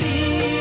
You.